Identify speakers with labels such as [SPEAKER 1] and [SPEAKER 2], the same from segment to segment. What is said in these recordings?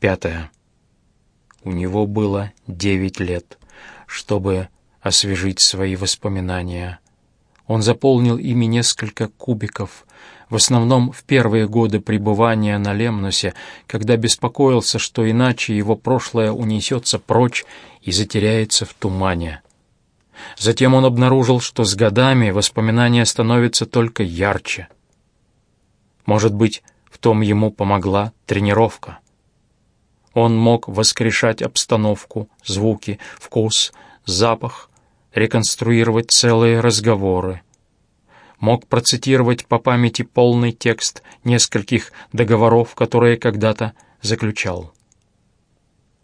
[SPEAKER 1] Пятое. У него было девять лет, чтобы освежить свои воспоминания. Он заполнил ими несколько кубиков, в основном в первые годы пребывания на Лемнусе, когда беспокоился, что иначе его прошлое унесется прочь и затеряется в тумане. Затем он обнаружил, что с годами воспоминания становятся только ярче. Может быть, в том ему помогла тренировка. Он мог воскрешать обстановку, звуки, вкус, запах, реконструировать целые разговоры. Мог процитировать по памяти полный текст нескольких договоров, которые когда-то заключал.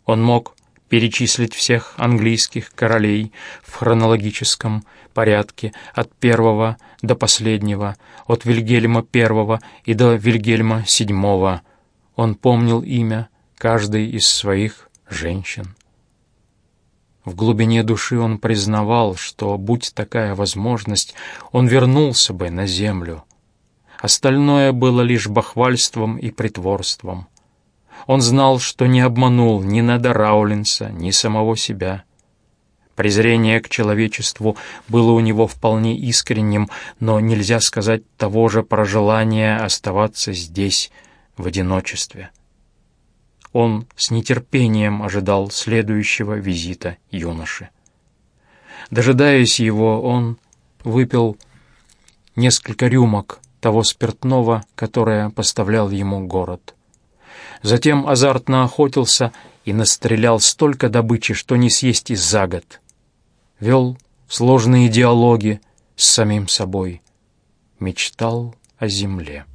[SPEAKER 1] Он мог перечислить всех английских королей в хронологическом порядке от первого до последнего, от Вильгельма I и до Вильгельма VII. Он помнил имя каждой из своих женщин. В глубине души он признавал, что, будь такая возможность, он вернулся бы на землю. Остальное было лишь бахвальством и притворством. Он знал, что не обманул ни Неда Раулинса, ни самого себя. Презрение к человечеству было у него вполне искренним, но нельзя сказать того же про желание оставаться здесь, в одиночестве. Он с нетерпением ожидал следующего визита юноши. Дожидаясь его, он выпил несколько рюмок того спиртного, которое поставлял ему город. Затем азартно охотился и настрелял столько добычи, что не съесть и за год. Вел сложные диалоги с самим собой. Мечтал о земле.